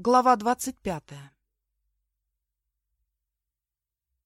Глава двадцать пятая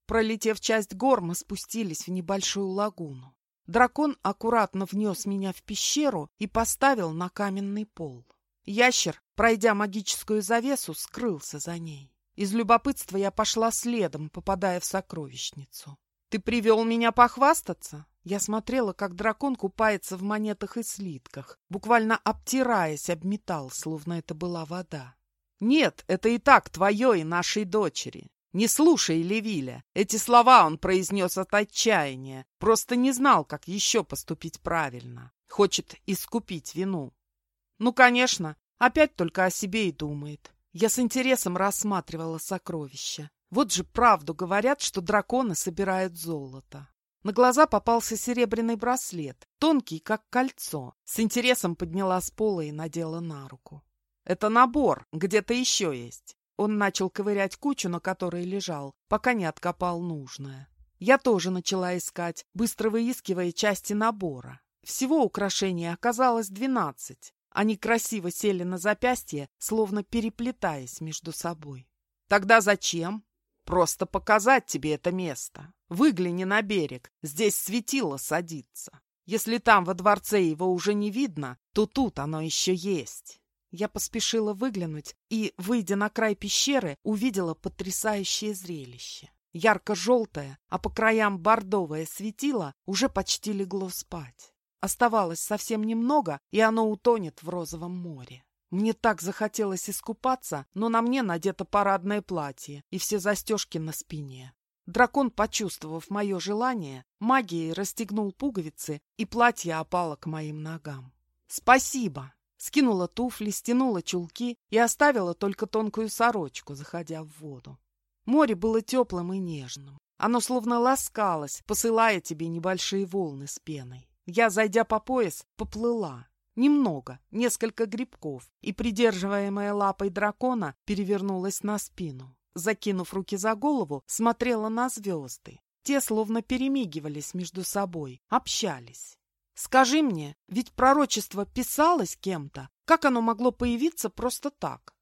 Пролетев часть гор, мы спустились в небольшую лагуну. Дракон аккуратно внес меня в пещеру и поставил на каменный пол. Ящер, пройдя магическую завесу, скрылся за ней. Из любопытства я пошла следом, попадая в сокровищницу. «Ты привел меня похвастаться?» Я смотрела, как дракон купается в монетах и слитках, буквально обтираясь об металл, словно это была вода. Нет, это и так твое и нашей дочери. Не слушай Левиля. Эти слова он произнес от отчаяния. Просто не знал, как еще поступить правильно. Хочет искупить вину. Ну, конечно, опять только о себе и думает. Я с интересом рассматривала сокровища. Вот же правду говорят, что драконы собирают золото. На глаза попался серебряный браслет, тонкий, как кольцо. С интересом подняла с пола и надела на руку. Это набор, где-то еще есть. Он начал ковырять кучу, на которой лежал, пока не откопал нужное. Я тоже начала искать, быстро выискивая части набора. Всего украшений оказалось двенадцать. Они красиво сели на запястье, словно переплетаясь между собой. Тогда зачем? Просто показать тебе это место. Выгляни на берег, здесь светило садится. Если там во дворце его уже не видно, то тут оно еще есть. Я поспешила выглянуть и, выйдя на край пещеры, увидела потрясающее зрелище. Ярко-желтое, а по краям бордовое светило уже почти легло спать. Оставалось совсем немного, и оно утонет в розовом море. Мне так захотелось искупаться, но на мне надето парадное платье и все застежки на спине. Дракон, почувствовав мое желание, магией расстегнул пуговицы, и платье опало к моим ногам. «Спасибо!» Скинула туфли, стянула чулки и оставила только тонкую сорочку, заходя в воду. Море было теплым и нежным. Оно словно ласкалось, посылая тебе небольшие волны с пеной. Я, зайдя по пояс, поплыла. Немного, несколько грибков, и, придерживаемая лапой дракона, перевернулась на спину. Закинув руки за голову, смотрела на звезды. Те словно перемигивались между собой, общались. Скажи мне, ведь пророчество писалось кем-то. Как оно могло появиться просто так?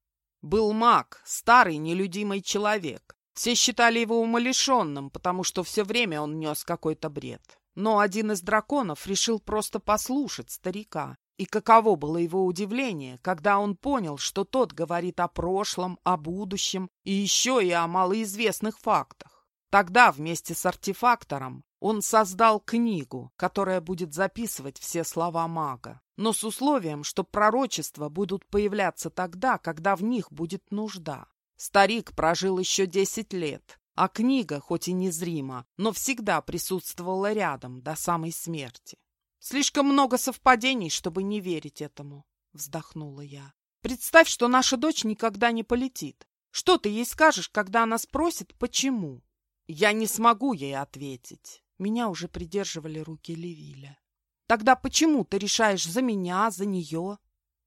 Был маг, старый нелюдимый человек. Все считали его умалишенным, потому что все время он нес какой-то бред. Но один из драконов решил просто послушать старика. И каково было его удивление, когда он понял, что тот говорит о прошлом, о будущем и еще и о малоизвестных фактах. Тогда вместе с артефактором он создал книгу, которая будет записывать все слова мага, но с условием, что пророчества будут появляться тогда, когда в них будет нужда. Старик прожил еще десять лет, а книга, хоть и незрима, но всегда присутствовала рядом до самой смерти. «Слишком много совпадений, чтобы не верить этому», — вздохнула я. «Представь, что наша дочь никогда не полетит. Что ты ей скажешь, когда она спросит, почему?» «Я не смогу ей ответить. Меня уже придерживали руки Левиля. «Тогда почему ты решаешь за меня, за нее?»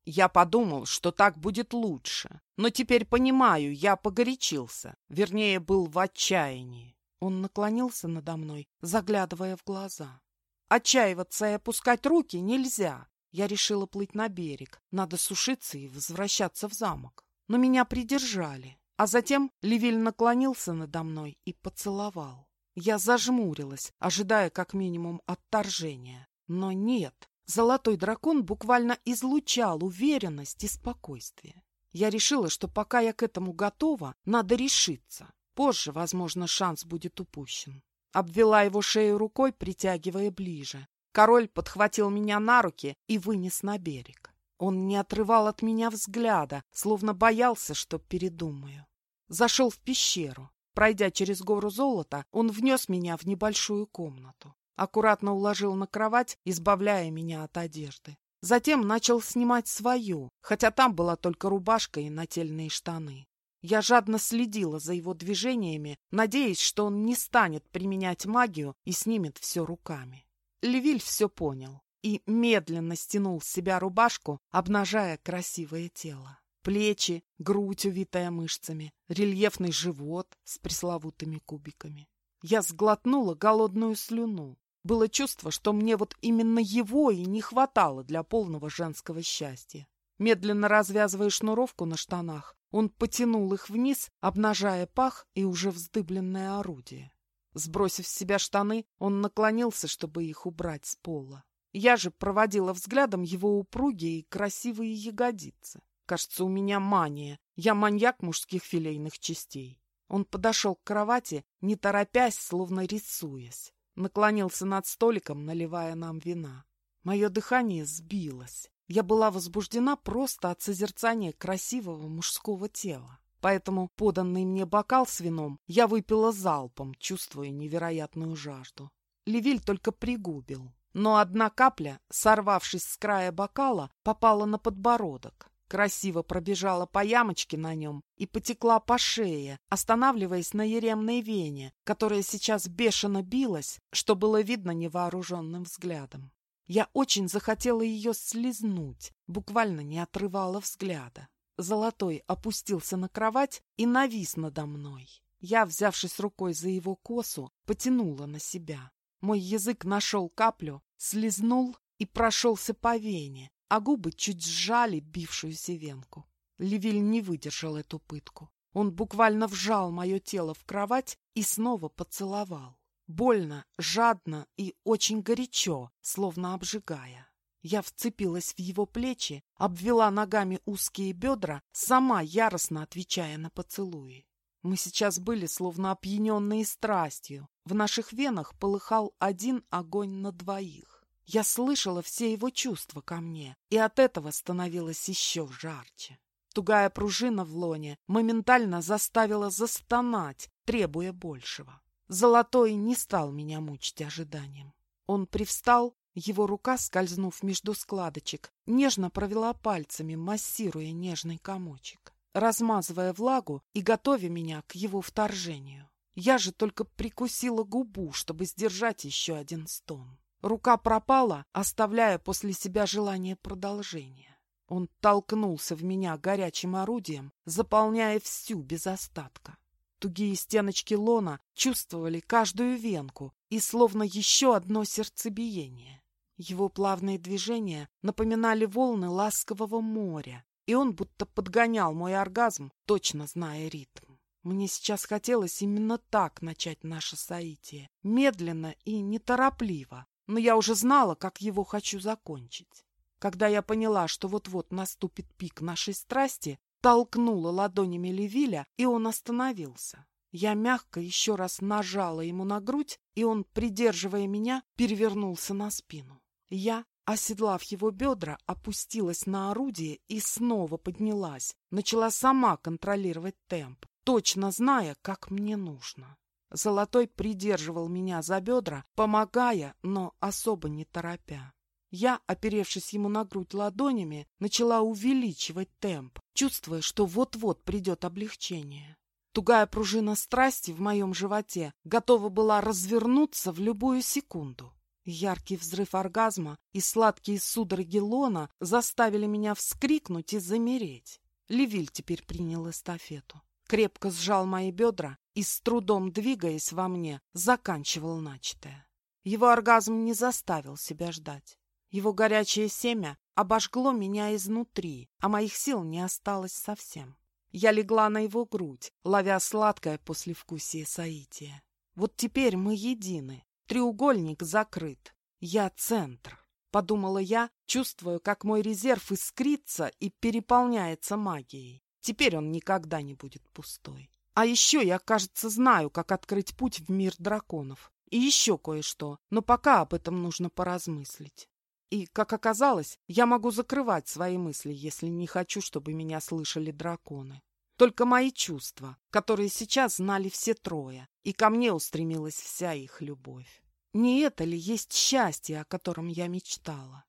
Я подумал, что так будет лучше. Но теперь понимаю, я погорячился. Вернее, был в отчаянии. Он наклонился надо мной, заглядывая в глаза. Отчаиваться и опускать руки нельзя. Я решила плыть на берег. Надо сушиться и возвращаться в замок. Но меня придержали. А затем Левиль наклонился надо мной и поцеловал. Я зажмурилась, ожидая как минимум отторжения. Но нет, золотой дракон буквально излучал уверенность и спокойствие. Я решила, что пока я к этому готова, надо решиться. Позже, возможно, шанс будет упущен. Обвела его шею рукой, притягивая ближе. Король подхватил меня на руки и вынес на берег. Он не отрывал от меня взгляда, словно боялся, что передумаю. Зашел в пещеру. Пройдя через гору золота, он внес меня в небольшую комнату. Аккуратно уложил на кровать, избавляя меня от одежды. Затем начал снимать свою, хотя там была только рубашка и нательные штаны. Я жадно следила за его движениями, надеясь, что он не станет применять магию и снимет все руками. Левиль все понял и медленно стянул с себя рубашку, обнажая красивое тело. Плечи, грудь, увитая мышцами, рельефный живот с пресловутыми кубиками. Я сглотнула голодную слюну. Было чувство, что мне вот именно его и не хватало для полного женского счастья. Медленно развязывая шнуровку на штанах, Он потянул их вниз, обнажая пах и уже вздыбленное орудие. Сбросив с себя штаны, он наклонился, чтобы их убрать с пола. Я же проводила взглядом его упругие и красивые ягодицы. Кажется, у меня мания. Я маньяк мужских филейных частей. Он подошел к кровати, не торопясь, словно рисуясь. Наклонился над столиком, наливая нам вина. Мое дыхание сбилось. Я была возбуждена просто от созерцания красивого мужского тела. Поэтому поданный мне бокал с вином я выпила залпом, чувствуя невероятную жажду. Левиль только пригубил. Но одна капля, сорвавшись с края бокала, попала на подбородок красиво пробежала по ямочке на нем и потекла по шее, останавливаясь на еремной вене, которая сейчас бешено билась, что было видно невооруженным взглядом. Я очень захотела ее слезнуть, буквально не отрывала взгляда. Золотой опустился на кровать и навис надо мной. Я, взявшись рукой за его косу, потянула на себя. Мой язык нашел каплю, слезнул и прошелся по вене, а губы чуть сжали бившуюся венку. Левиль не выдержал эту пытку. Он буквально вжал мое тело в кровать и снова поцеловал. Больно, жадно и очень горячо, словно обжигая. Я вцепилась в его плечи, обвела ногами узкие бедра, сама яростно отвечая на поцелуи. Мы сейчас были словно опьяненные страстью. В наших венах полыхал один огонь на двоих. Я слышала все его чувства ко мне, и от этого становилось еще жарче. Тугая пружина в лоне моментально заставила застонать, требуя большего. Золотой не стал меня мучить ожиданием. Он привстал, его рука, скользнув между складочек, нежно провела пальцами, массируя нежный комочек, размазывая влагу и готовя меня к его вторжению. Я же только прикусила губу, чтобы сдержать еще один стон. Рука пропала, оставляя после себя желание продолжения. Он толкнулся в меня горячим орудием, заполняя всю без остатка. Тугие стеночки лона чувствовали каждую венку и словно еще одно сердцебиение. Его плавные движения напоминали волны ласкового моря, и он будто подгонял мой оргазм, точно зная ритм. Мне сейчас хотелось именно так начать наше соитие, медленно и неторопливо, но я уже знала, как его хочу закончить. Когда я поняла, что вот-вот наступит пик нашей страсти, толкнула ладонями Левиля, и он остановился. Я мягко еще раз нажала ему на грудь, и он, придерживая меня, перевернулся на спину. Я, оседлав его бедра, опустилась на орудие и снова поднялась, начала сама контролировать темп, точно зная, как мне нужно. Золотой придерживал меня за бедра, помогая, но особо не торопя. Я, оперевшись ему на грудь ладонями, начала увеличивать темп, чувствуя, что вот-вот придет облегчение. Тугая пружина страсти в моем животе готова была развернуться в любую секунду. Яркий взрыв оргазма и сладкие судороги лона заставили меня вскрикнуть и замереть. Левиль теперь принял эстафету крепко сжал мои бедра и, с трудом двигаясь во мне, заканчивал начатое. Его оргазм не заставил себя ждать. Его горячее семя обожгло меня изнутри, а моих сил не осталось совсем. Я легла на его грудь, ловя сладкое послевкусие соития. Вот теперь мы едины. Треугольник закрыт. Я центр. Подумала я, чувствуя, как мой резерв искрится и переполняется магией. Теперь он никогда не будет пустой. А еще я, кажется, знаю, как открыть путь в мир драконов. И еще кое-что, но пока об этом нужно поразмыслить. И, как оказалось, я могу закрывать свои мысли, если не хочу, чтобы меня слышали драконы. Только мои чувства, которые сейчас знали все трое, и ко мне устремилась вся их любовь. Не это ли есть счастье, о котором я мечтала?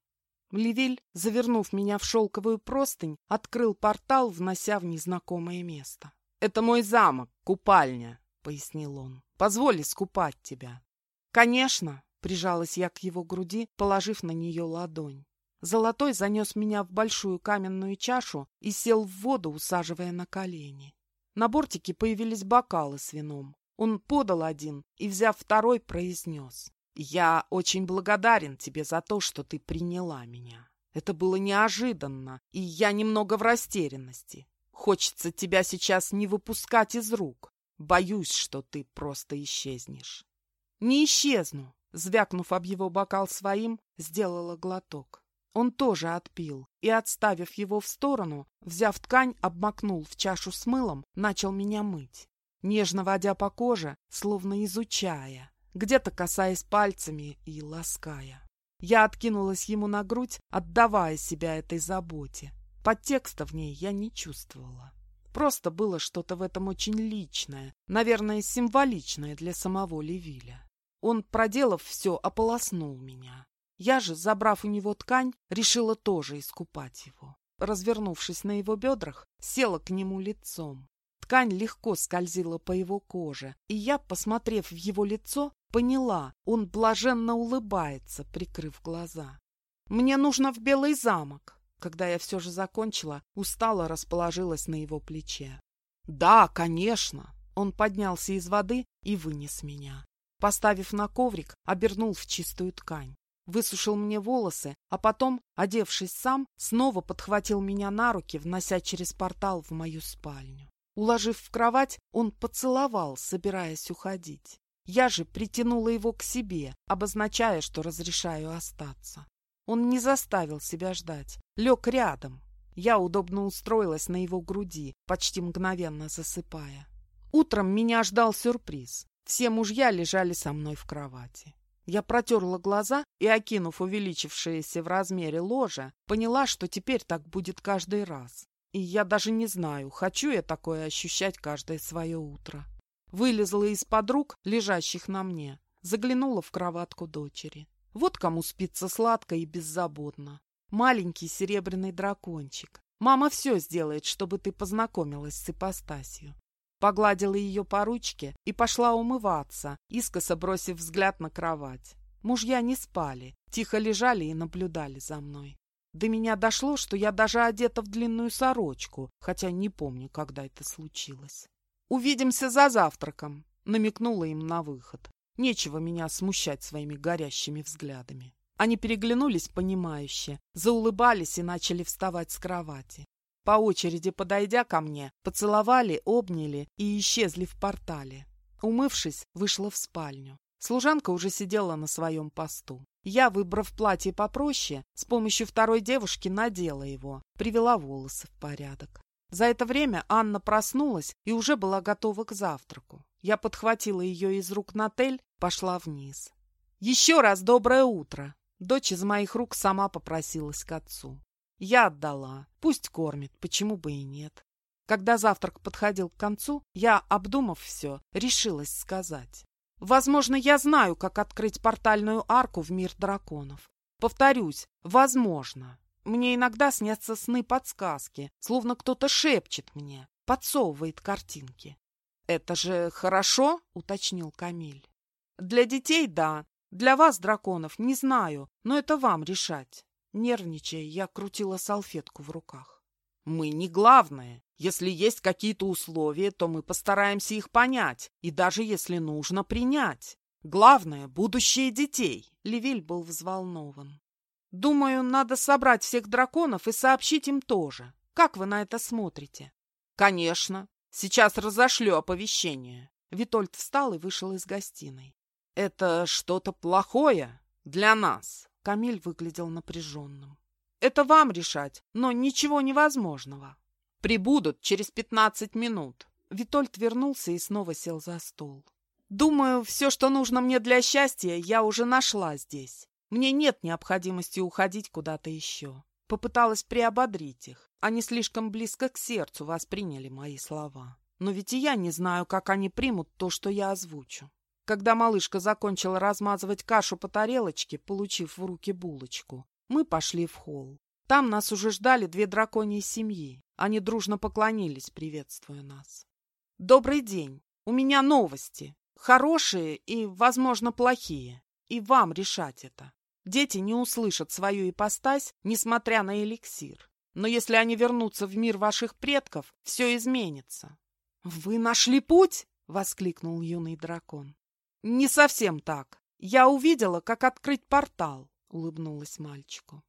Левиль, завернув меня в шелковую простынь, открыл портал, внося в незнакомое место. «Это мой замок, купальня», — пояснил он. «Позволь искупать тебя». «Конечно», — прижалась я к его груди, положив на нее ладонь. Золотой занес меня в большую каменную чашу и сел в воду, усаживая на колени. На бортике появились бокалы с вином. Он подал один и, взяв второй, произнес. Я очень благодарен тебе за то, что ты приняла меня. Это было неожиданно, и я немного в растерянности. Хочется тебя сейчас не выпускать из рук. Боюсь, что ты просто исчезнешь. Не исчезну, звякнув об его бокал своим, сделала глоток. Он тоже отпил и, отставив его в сторону, взяв ткань, обмакнул в чашу с мылом, начал меня мыть, нежно водя по коже, словно изучая, где-то касаясь пальцами и лаская. Я откинулась ему на грудь, отдавая себя этой заботе. Подтекста в ней я не чувствовала. Просто было что-то в этом очень личное, наверное, символичное для самого Левиля. Он, проделав все, ополоснул меня. Я же, забрав у него ткань, решила тоже искупать его. Развернувшись на его бедрах, села к нему лицом. Ткань легко скользила по его коже, и я, посмотрев в его лицо, поняла, он блаженно улыбается, прикрыв глаза. «Мне нужно в Белый замок!» Когда я все же закончила, устало расположилась на его плече. «Да, конечно!» Он поднялся из воды и вынес меня. Поставив на коврик, обернул в чистую ткань высушил мне волосы, а потом, одевшись сам, снова подхватил меня на руки, внося через портал в мою спальню. Уложив в кровать, он поцеловал, собираясь уходить. Я же притянула его к себе, обозначая, что разрешаю остаться. Он не заставил себя ждать, лег рядом. Я удобно устроилась на его груди, почти мгновенно засыпая. Утром меня ждал сюрприз. Все мужья лежали со мной в кровати. Я протерла глаза и, окинув увеличившееся в размере ложе, поняла, что теперь так будет каждый раз. И я даже не знаю, хочу я такое ощущать каждое свое утро. Вылезла из-под рук, лежащих на мне, заглянула в кроватку дочери. Вот кому спится сладко и беззаботно. Маленький серебряный дракончик. Мама все сделает, чтобы ты познакомилась с ипостасью погладила ее по ручке и пошла умываться, искоса бросив взгляд на кровать. Мужья не спали, тихо лежали и наблюдали за мной. До меня дошло, что я даже одета в длинную сорочку, хотя не помню, когда это случилось. «Увидимся за завтраком», — намекнула им на выход. Нечего меня смущать своими горящими взглядами. Они переглянулись понимающе, заулыбались и начали вставать с кровати. По очереди подойдя ко мне, поцеловали, обняли и исчезли в портале. Умывшись, вышла в спальню. Служанка уже сидела на своем посту. Я, выбрав платье попроще, с помощью второй девушки надела его, привела волосы в порядок. За это время Анна проснулась и уже была готова к завтраку. Я подхватила ее из рук Натель, пошла вниз. «Еще раз доброе утро!» Дочь из моих рук сама попросилась к отцу. Я отдала. Пусть кормит, почему бы и нет. Когда завтрак подходил к концу, я, обдумав все, решилась сказать. Возможно, я знаю, как открыть портальную арку в мир драконов. Повторюсь, возможно. Мне иногда снятся сны-подсказки, словно кто-то шепчет мне, подсовывает картинки. «Это же хорошо?» — уточнил Камиль. «Для детей — да. Для вас, драконов, не знаю, но это вам решать. Нервничая, я крутила салфетку в руках. «Мы не главное. Если есть какие-то условия, то мы постараемся их понять, и даже если нужно, принять. Главное — будущее детей!» Левиль был взволнован. «Думаю, надо собрать всех драконов и сообщить им тоже. Как вы на это смотрите?» «Конечно. Сейчас разошлю оповещение». Витольд встал и вышел из гостиной. «Это что-то плохое для нас?» Камиль выглядел напряженным. «Это вам решать, но ничего невозможного. Прибудут через пятнадцать минут». Витольд вернулся и снова сел за стол. «Думаю, все, что нужно мне для счастья, я уже нашла здесь. Мне нет необходимости уходить куда-то еще». Попыталась приободрить их. Они слишком близко к сердцу восприняли мои слова. Но ведь и я не знаю, как они примут то, что я озвучу. Когда малышка закончила размазывать кашу по тарелочке, получив в руки булочку, мы пошли в холл. Там нас уже ждали две драконьи семьи. Они дружно поклонились, приветствуя нас. «Добрый день. У меня новости. Хорошие и, возможно, плохие. И вам решать это. Дети не услышат свою ипостась, несмотря на эликсир. Но если они вернутся в мир ваших предков, все изменится». «Вы нашли путь?» — воскликнул юный дракон. «Не совсем так. Я увидела, как открыть портал», — улыбнулась мальчику.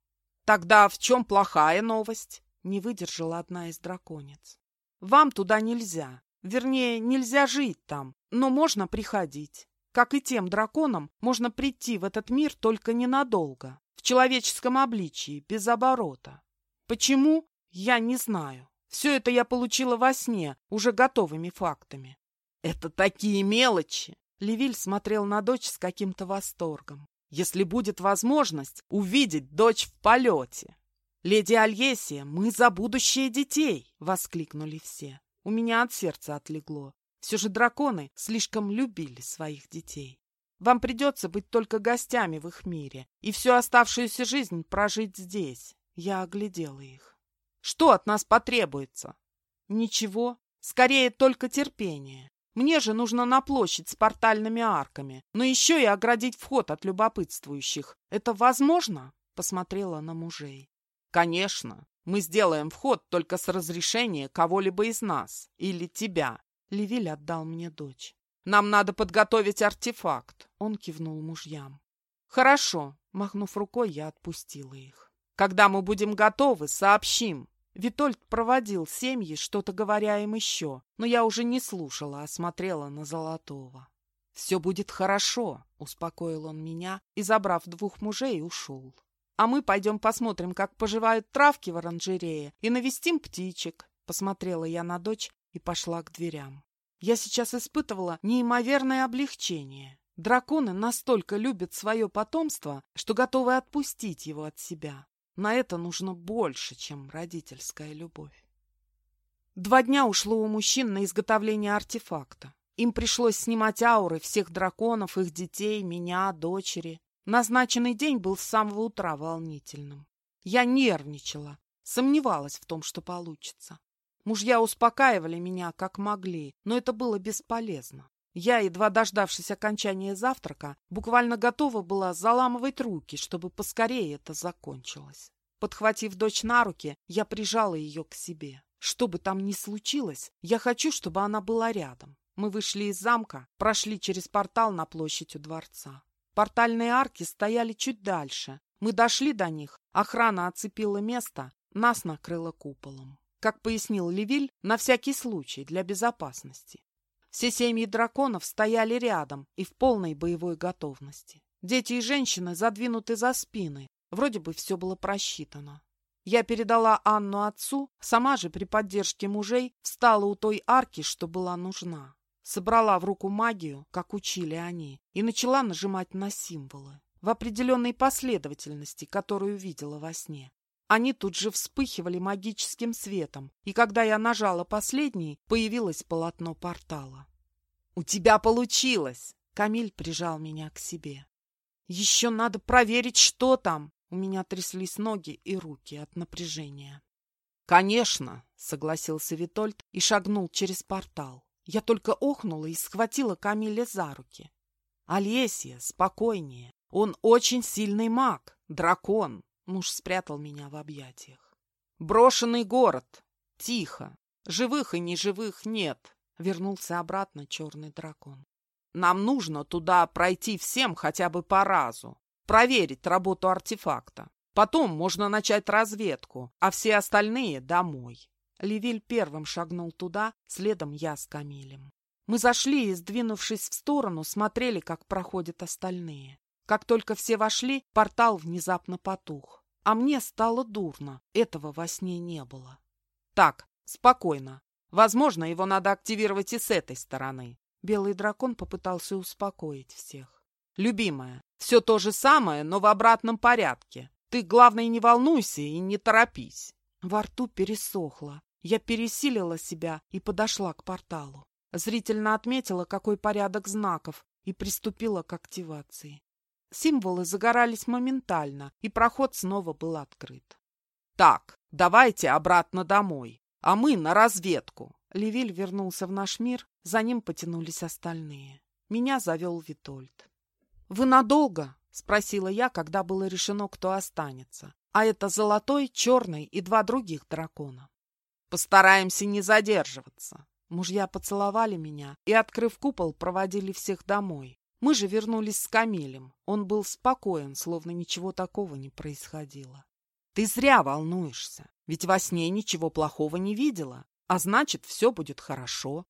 «Тогда в чем плохая новость?» — не выдержала одна из драконец. Вам туда нельзя. Вернее, нельзя жить там, но можно приходить. Как и тем драконам, можно прийти в этот мир только ненадолго, в человеческом обличии, без оборота. Почему? Я не знаю. Все это я получила во сне, уже готовыми фактами. Это такие мелочи! Левиль смотрел на дочь с каким-то восторгом. Если будет возможность увидеть дочь в полете. «Леди Альесия, мы за будущее детей!» — воскликнули все. У меня от сердца отлегло. Все же драконы слишком любили своих детей. Вам придется быть только гостями в их мире и всю оставшуюся жизнь прожить здесь. Я оглядела их. Что от нас потребуется? Ничего. Скорее, только терпение. Мне же нужно на площадь с портальными арками, но еще и оградить вход от любопытствующих. Это возможно? Посмотрела на мужей. Конечно. Мы сделаем вход только с разрешения кого-либо из нас или тебя. Левиль отдал мне дочь. Нам надо подготовить артефакт. Он кивнул мужьям. Хорошо. Махнув рукой, я отпустила их. Когда мы будем готовы, сообщим. Витольд проводил семьи, что-то говоря им еще, но я уже не слушала, а смотрела на Золотого. «Все будет хорошо», — успокоил он меня и, забрав двух мужей, ушел. А мы пойдем посмотрим, как поживают травки в оранжерее, и навестим птичек. Посмотрела я на дочь и пошла к дверям. Я сейчас испытывала неимоверное облегчение. Драконы настолько любят свое потомство, что готовы отпустить его от себя. На это нужно больше, чем родительская любовь. Два дня ушло у мужчин на изготовление артефакта. Им пришлось снимать ауры всех драконов, их детей, меня, дочери. Назначенный день был с самого утра волнительным. Я нервничала, сомневалась в том, что получится. Мужья успокаивали меня, как могли, но это было бесполезно. Я, едва дождавшись окончания завтрака, буквально готова была заламывать руки, чтобы поскорее это закончилось. Подхватив дочь на руки, я прижала ее к себе. Что бы там ни случилось, я хочу, чтобы она была рядом. Мы вышли из замка, прошли через портал на площадь у дворца. Портальные арки стояли чуть дальше. Мы дошли до них, охрана оцепила место, нас накрыло куполом. Как пояснил Левиль, на всякий случай, для безопасности. Все семьи драконов стояли рядом и в полной боевой готовности. Дети и женщины задвинуты за спины. Вроде бы все было просчитано. Я передала Анну отцу, сама же при поддержке мужей встала у той арки, что была нужна собрала в руку магию, как учили они, и начала нажимать на символы в определенной последовательности, которую видела во сне. Они тут же вспыхивали магическим светом, и когда я нажала последний, появилось полотно портала. «У тебя получилось!» Камиль прижал меня к себе. «Еще надо проверить, что там!» У меня тряслись ноги и руки от напряжения. «Конечно!» — согласился Витольд и шагнул через портал. Я только охнула и схватила Камиля за руки. «Олесия, спокойнее. Он очень сильный маг, дракон». Муж спрятал меня в объятиях. «Брошенный город. Тихо. Живых и неживых нет», — вернулся обратно черный дракон. «Нам нужно туда пройти всем хотя бы по разу, проверить работу артефакта. Потом можно начать разведку, а все остальные — домой. Левиль первым шагнул туда, следом я с Камилем. Мы зашли и, сдвинувшись в сторону, смотрели, как проходят остальные. Как только все вошли, портал внезапно потух. А мне стало дурно, этого во сне не было. Так, спокойно. Возможно, его надо активировать и с этой стороны. Белый дракон попытался успокоить всех. Любимая, все то же самое, но в обратном порядке. Ты, главное, не волнуйся и не торопись. Во рту пересохло. Я пересилила себя и подошла к порталу. Зрительно отметила, какой порядок знаков, и приступила к активации. Символы загорались моментально, и проход снова был открыт. «Так, давайте обратно домой, а мы на разведку!» Левиль вернулся в наш мир, за ним потянулись остальные. Меня завел Витольд. «Вы надолго?» — спросила я, когда было решено, кто останется. А это золотой, черный и два других дракона. Постараемся не задерживаться. Мужья поцеловали меня и, открыв купол, проводили всех домой. Мы же вернулись с Камилем. Он был спокоен, словно ничего такого не происходило. Ты зря волнуешься, ведь во сне ничего плохого не видела. А значит, все будет хорошо.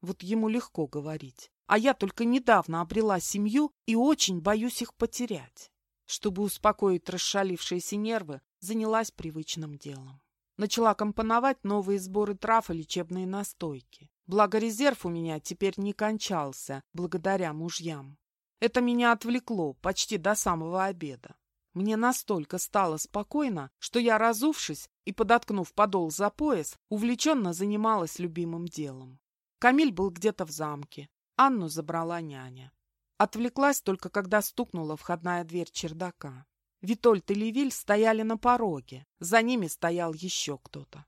Вот ему легко говорить. А я только недавно обрела семью и очень боюсь их потерять. Чтобы успокоить расшалившиеся нервы, занялась привычным делом. Начала компоновать новые сборы трав и лечебные настойки. Благо резерв у меня теперь не кончался, благодаря мужьям. Это меня отвлекло почти до самого обеда. Мне настолько стало спокойно, что я, разувшись и подоткнув подол за пояс, увлеченно занималась любимым делом. Камиль был где-то в замке. Анну забрала няня. Отвлеклась только, когда стукнула входная дверь чердака. Витольд и Левиль стояли на пороге. За ними стоял еще кто-то.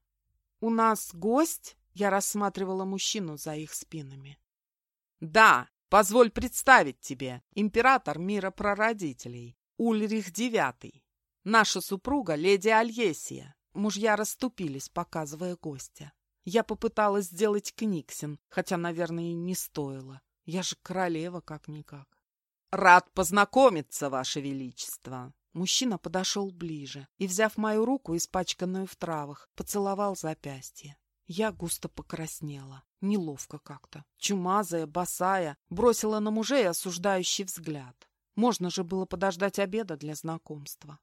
«У нас гость?» Я рассматривала мужчину за их спинами. «Да, позволь представить тебе, император мира прародителей, Ульрих Девятый. Наша супруга, леди Альесия. Мужья расступились, показывая гостя. Я попыталась сделать книгсин, хотя, наверное, и не стоило. Я же королева как-никак. «Рад познакомиться, Ваше Величество!» Мужчина подошел ближе и, взяв мою руку, испачканную в травах, поцеловал запястье. Я густо покраснела, неловко как-то. Чумазая, босая, бросила на мужей осуждающий взгляд. Можно же было подождать обеда для знакомства.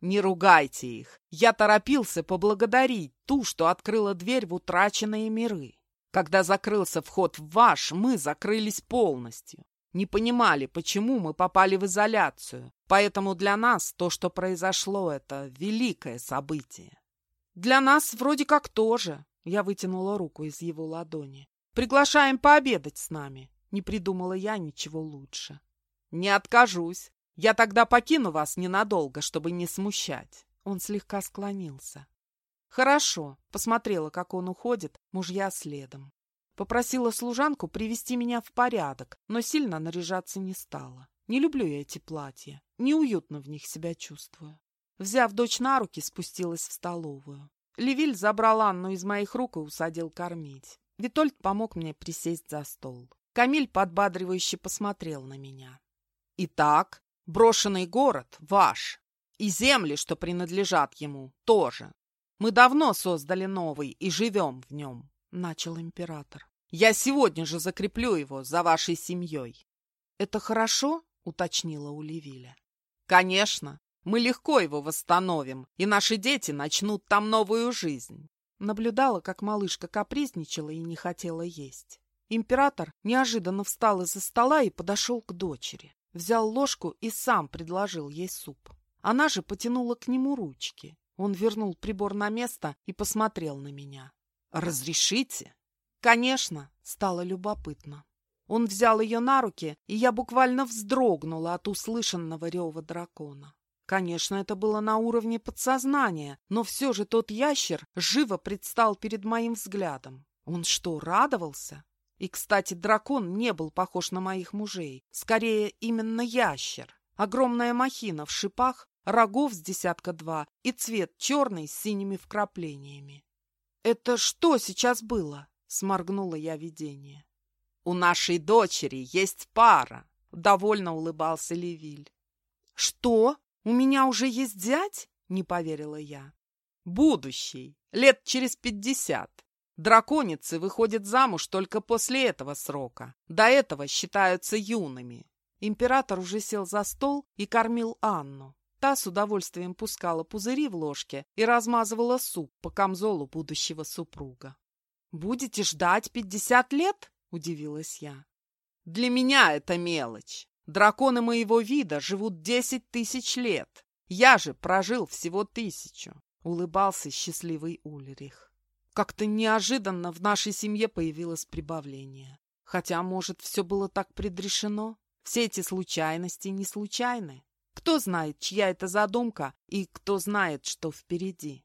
Не ругайте их. Я торопился поблагодарить ту, что открыла дверь в утраченные миры. Когда закрылся вход в ваш, мы закрылись полностью. Не понимали, почему мы попали в изоляцию. Поэтому для нас то, что произошло, это великое событие. Для нас вроде как тоже. Я вытянула руку из его ладони. Приглашаем пообедать с нами. Не придумала я ничего лучше. «Не откажусь. Я тогда покину вас ненадолго, чтобы не смущать». Он слегка склонился. «Хорошо», — посмотрела, как он уходит, мужья следом. Попросила служанку привести меня в порядок, но сильно наряжаться не стала. Не люблю я эти платья, неуютно в них себя чувствую. Взяв дочь на руки, спустилась в столовую. Левиль забрал Анну из моих рук и усадил кормить. Витольд помог мне присесть за стол. Камиль подбадривающе посмотрел на меня. Итак, брошенный город ваш, и земли, что принадлежат ему, тоже. Мы давно создали новый и живем в нем, — начал император. Я сегодня же закреплю его за вашей семьей. — Это хорошо? — уточнила Уливиля. — Конечно. Мы легко его восстановим, и наши дети начнут там новую жизнь. Наблюдала, как малышка капризничала и не хотела есть. Император неожиданно встал из-за стола и подошел к дочери. Взял ложку и сам предложил ей суп. Она же потянула к нему ручки. Он вернул прибор на место и посмотрел на меня. «Разрешите?» «Конечно», — стало любопытно. Он взял ее на руки, и я буквально вздрогнула от услышанного рева дракона. Конечно, это было на уровне подсознания, но все же тот ящер живо предстал перед моим взглядом. Он что, радовался? И, кстати, дракон не был похож на моих мужей. Скорее, именно ящер. Огромная махина в шипах, рогов с десятка два и цвет черный с синими вкраплениями. «Это что сейчас было?» — сморгнула я видение. «У нашей дочери есть пара!» — довольно улыбался Левиль. «Что? У меня уже есть зять?» — не поверила я. «Будущий. Лет через пятьдесят. Драконицы выходят замуж только после этого срока. До этого считаются юными. Император уже сел за стол и кормил Анну. Та с удовольствием пускала пузыри в ложке и размазывала суп по камзолу будущего супруга. «Будете ждать пятьдесят лет?» – удивилась я. «Для меня это мелочь. Драконы моего вида живут десять тысяч лет. Я же прожил всего тысячу», – улыбался счастливый Ульрих. Как-то неожиданно в нашей семье появилось прибавление. Хотя, может, все было так предрешено? Все эти случайности не случайны. Кто знает, чья это задумка, и кто знает, что впереди.